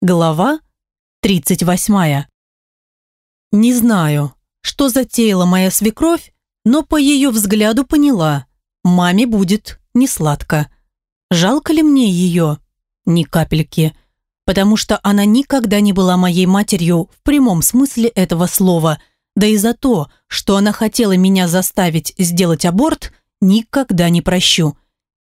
Глава 38. Не знаю, что затеяла моя свекровь, но по ее взгляду поняла, маме будет не сладко. Жалко ли мне ее? Ни капельки. Потому что она никогда не была моей матерью в прямом смысле этого слова, да и за то, что она хотела меня заставить сделать аборт, никогда не прощу.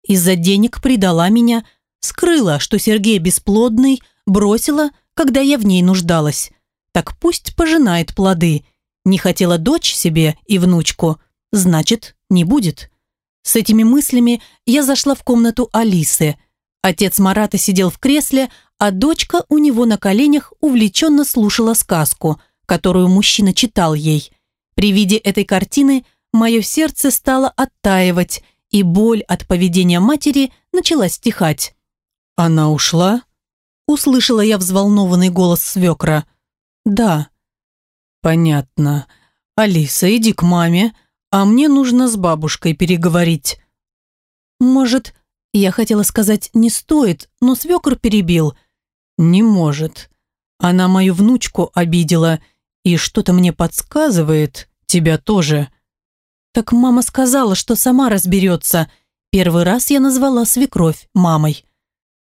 Из-за денег предала меня, скрыла, что Сергей бесплодный, бросила, когда я в ней нуждалась. Так пусть пожинает плоды. Не хотела дочь себе и внучку, значит, не будет. С этими мыслями я зашла в комнату Алисы. Отец Марата сидел в кресле, а дочка у него на коленях увлеченно слушала сказку, которую мужчина читал ей. При виде этой картины мое сердце стало оттаивать, и боль от поведения матери начала стихать. «Она ушла?» Услышала я взволнованный голос свекра. «Да». «Понятно. Алиса, иди к маме, а мне нужно с бабушкой переговорить». «Может, я хотела сказать «не стоит», но свекр перебил». «Не может. Она мою внучку обидела, и что-то мне подсказывает, тебя тоже». «Так мама сказала, что сама разберется. Первый раз я назвала свекровь мамой».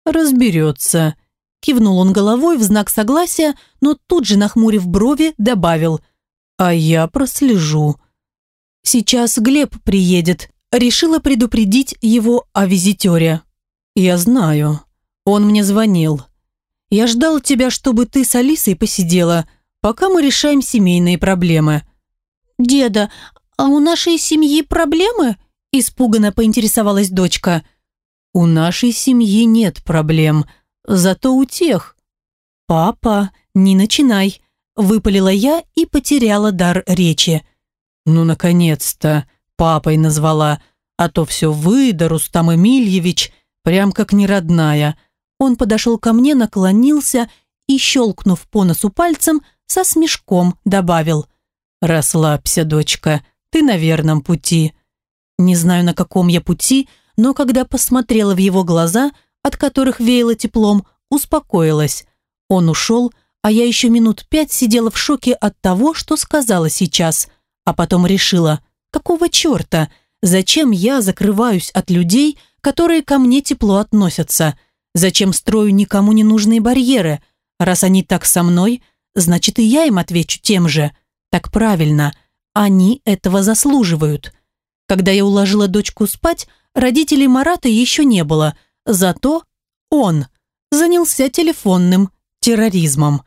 «Разберется», – кивнул он головой в знак согласия, но тут же, нахмурив брови, добавил «А я прослежу». «Сейчас Глеб приедет», – решила предупредить его о визитере. «Я знаю. Он мне звонил. Я ждал тебя, чтобы ты с Алисой посидела, пока мы решаем семейные проблемы». «Деда, а у нашей семьи проблемы?» – испуганно поинтересовалась дочка – у нашей семьи нет проблем, зато у тех. Папа, не начинай, выпалила я и потеряла дар речи. Ну, наконец-то, папой назвала, а то все вы, да Рустам Эмильевич, прям как неродная. Он подошел ко мне, наклонился и, щелкнув по носу пальцем, со смешком добавил. «Расслабься, дочка, ты на верном пути». Не знаю, на каком я пути, но когда посмотрела в его глаза, от которых веяло теплом, успокоилась. Он ушел, а я еще минут пять сидела в шоке от того, что сказала сейчас, а потом решила, какого черта, зачем я закрываюсь от людей, которые ко мне тепло относятся, зачем строю никому не нужные барьеры, раз они так со мной, значит и я им отвечу тем же. Так правильно, они этого заслуживают. Когда я уложила дочку спать, Родителей Марата еще не было, зато он занялся телефонным терроризмом.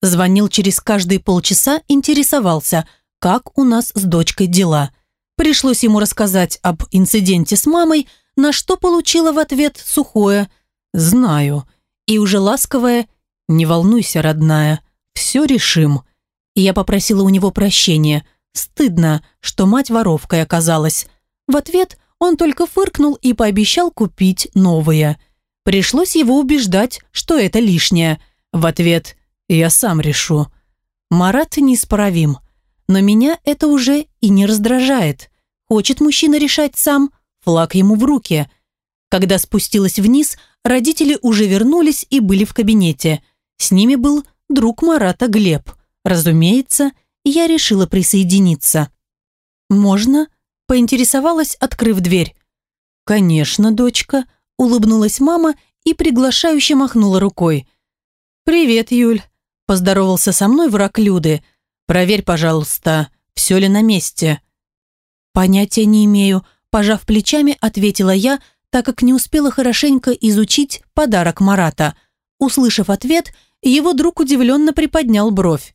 Звонил через каждые полчаса, интересовался, как у нас с дочкой дела. Пришлось ему рассказать об инциденте с мамой, на что получила в ответ сухое «Знаю» и уже ласковое «Не волнуйся, родная, все решим». И я попросила у него прощения. Стыдно, что мать воровкой оказалась. В ответ он только фыркнул и пообещал купить новые. Пришлось его убеждать, что это лишнее. В ответ «Я сам решу». Марат неисправим, но меня это уже и не раздражает. Хочет мужчина решать сам, флаг ему в руки. Когда спустилась вниз, родители уже вернулись и были в кабинете. С ними был друг Марата Глеб. Разумеется, я решила присоединиться. «Можно?» Поинтересовалась, открыв дверь. «Конечно, дочка», – улыбнулась мама и приглашающе махнула рукой. «Привет, Юль», – поздоровался со мной враг Люды. «Проверь, пожалуйста, все ли на месте». «Понятия не имею», – пожав плечами, ответила я, так как не успела хорошенько изучить подарок Марата. Услышав ответ, его друг удивленно приподнял бровь.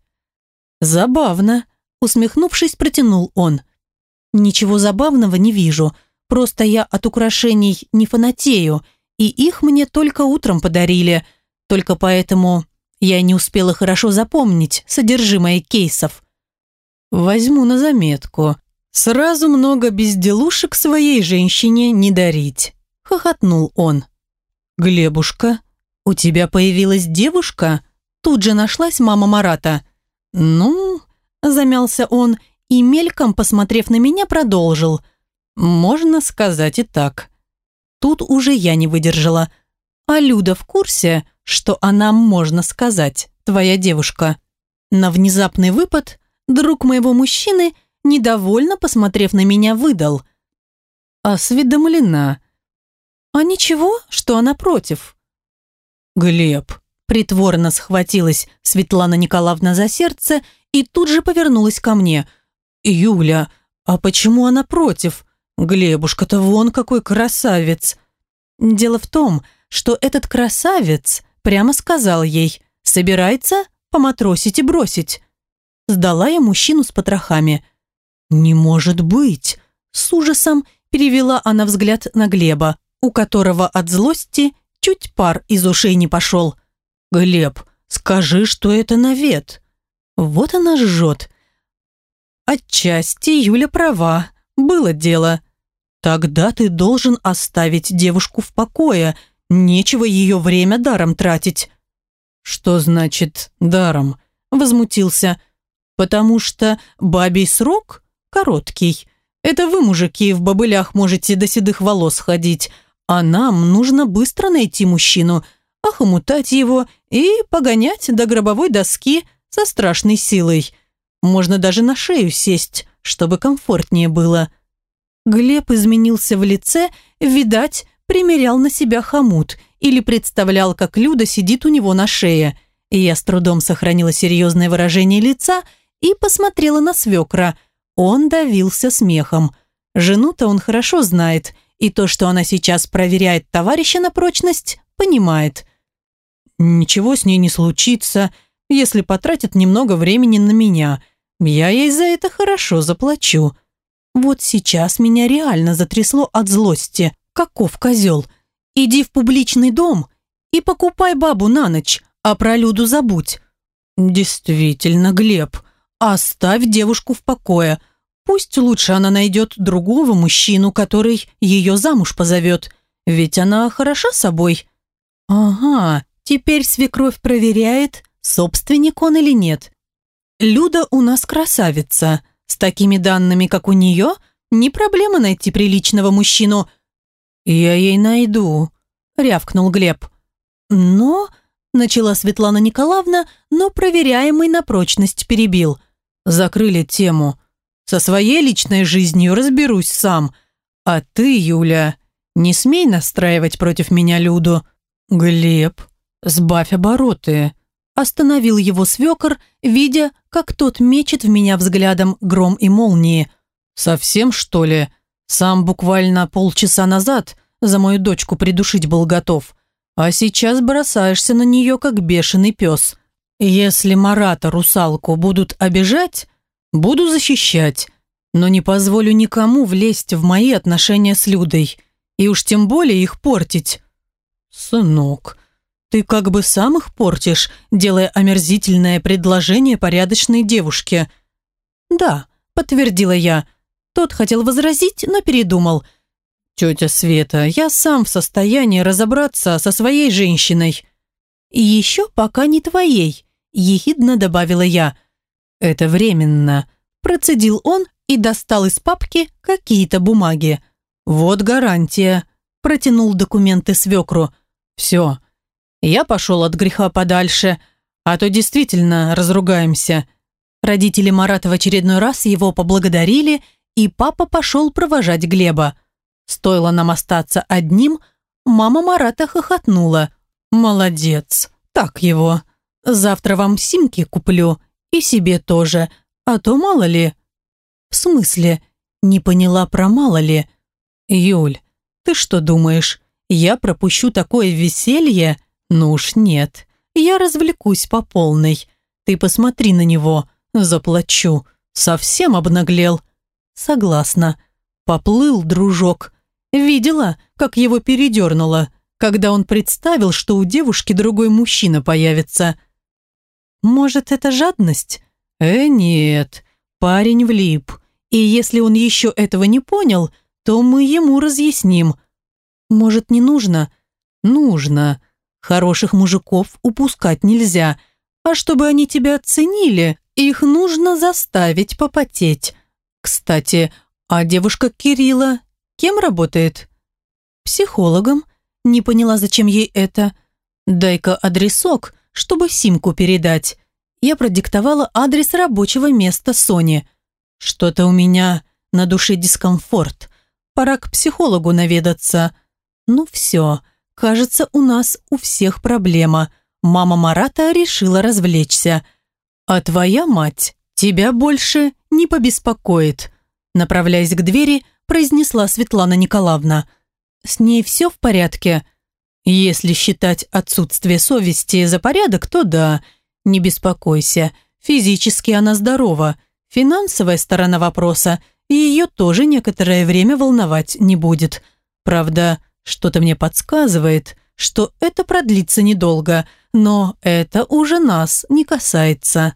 «Забавно», – усмехнувшись, протянул он – Ничего забавного не вижу, просто я от украшений не фанатею, и их мне только утром подарили, только поэтому я не успела хорошо запомнить содержимое кейсов. Возьму на заметку. Сразу много безделушек своей женщине не дарить, хохотнул он. Глебушка, у тебя появилась девушка? Тут же нашлась мама Марата. Ну, замялся он и, мельком посмотрев на меня, продолжил. «Можно сказать и так». Тут уже я не выдержала. А Люда в курсе, что она, можно сказать, твоя девушка. На внезапный выпад друг моего мужчины, недовольно посмотрев на меня, выдал. Осведомлена. А ничего, что она против. Глеб. Притворно схватилась Светлана Николаевна за сердце и тут же повернулась ко мне. «Юля, а почему она против? Глебушка-то вон какой красавец!» Дело в том, что этот красавец прямо сказал ей «Собирается поматросить и бросить». Сдала я мужчину с потрохами. «Не может быть!» С ужасом перевела она взгляд на Глеба, у которого от злости чуть пар из ушей не пошел. «Глеб, скажи, что это навет». Вот она жжет. Отчасти Юля права, было дело. Тогда ты должен оставить девушку в покое, нечего ее время даром тратить. Что значит даром? Возмутился. Потому что бабий срок короткий. Это вы, мужики, в бобылях можете до седых волос ходить, а нам нужно быстро найти мужчину, охомутать его и погонять до гробовой доски со страшной силой. Можно даже на шею сесть, чтобы комфортнее было. Глеб изменился в лице, видать, примерял на себя хомут или представлял, как Люда сидит у него на шее. И я с трудом сохранила серьезное выражение лица и посмотрела на свекра. Он давился смехом. Жену-то он хорошо знает, и то, что она сейчас проверяет товарища на прочность, понимает. Ничего с ней не случится, если потратит немного времени на меня. Я ей за это хорошо заплачу. Вот сейчас меня реально затрясло от злости. Каков козел? Иди в публичный дом и покупай бабу на ночь, а про Люду забудь. Действительно, Глеб, оставь девушку в покое. Пусть лучше она найдет другого мужчину, который ее замуж позовет. Ведь она хороша собой. Ага, теперь свекровь проверяет, собственник он или нет. Люда у нас красавица. С такими данными, как у нее, не проблема найти приличного мужчину. Я ей найду, рявкнул Глеб. Но, начала Светлана Николаевна, но проверяемый на прочность перебил. Закрыли тему. Со своей личной жизнью разберусь сам. А ты, Юля, не смей настраивать против меня Люду. Глеб, сбавь обороты. Остановил его свекор, видя, как тот мечет в меня взглядом гром и молнии. «Совсем, что ли? Сам буквально полчаса назад за мою дочку придушить был готов, а сейчас бросаешься на нее, как бешеный пес. Если Марата русалку будут обижать, буду защищать, но не позволю никому влезть в мои отношения с Людой, и уж тем более их портить». «Сынок», ты как бы сам их портишь, делая омерзительное предложение порядочной девушке. Да, подтвердила я. Тот хотел возразить, но передумал. Тетя Света, я сам в состоянии разобраться со своей женщиной. И еще пока не твоей, ехидно добавила я. Это временно. Процедил он и достал из папки какие-то бумаги. Вот гарантия. Протянул документы свекру. Все, я пошел от греха подальше, а то действительно разругаемся. Родители Марата в очередной раз его поблагодарили, и папа пошел провожать Глеба. Стоило нам остаться одним, мама Марата хохотнула. «Молодец, так его. Завтра вам симки куплю, и себе тоже, а то мало ли». «В смысле?» Не поняла про мало ли. «Юль, ты что думаешь, я пропущу такое веселье?» «Ну уж нет, я развлекусь по полной. Ты посмотри на него, заплачу. Совсем обнаглел». «Согласна. Поплыл, дружок. Видела, как его передернуло, когда он представил, что у девушки другой мужчина появится». «Может, это жадность?» «Э, нет. Парень влип. И если он еще этого не понял, то мы ему разъясним». «Может, не нужно?» «Нужно. Хороших мужиков упускать нельзя. А чтобы они тебя оценили, их нужно заставить попотеть. Кстати, а девушка Кирилла кем работает? Психологом. Не поняла, зачем ей это. Дай-ка адресок, чтобы симку передать. Я продиктовала адрес рабочего места Сони. Что-то у меня на душе дискомфорт. Пора к психологу наведаться. Ну все, кажется, у нас у всех проблема. Мама Марата решила развлечься. А твоя мать тебя больше не побеспокоит. Направляясь к двери, произнесла Светлана Николаевна. С ней все в порядке? Если считать отсутствие совести за порядок, то да. Не беспокойся, физически она здорова. Финансовая сторона вопроса ее тоже некоторое время волновать не будет. Правда, что-то мне подсказывает, что это продлится недолго, но это уже нас не касается.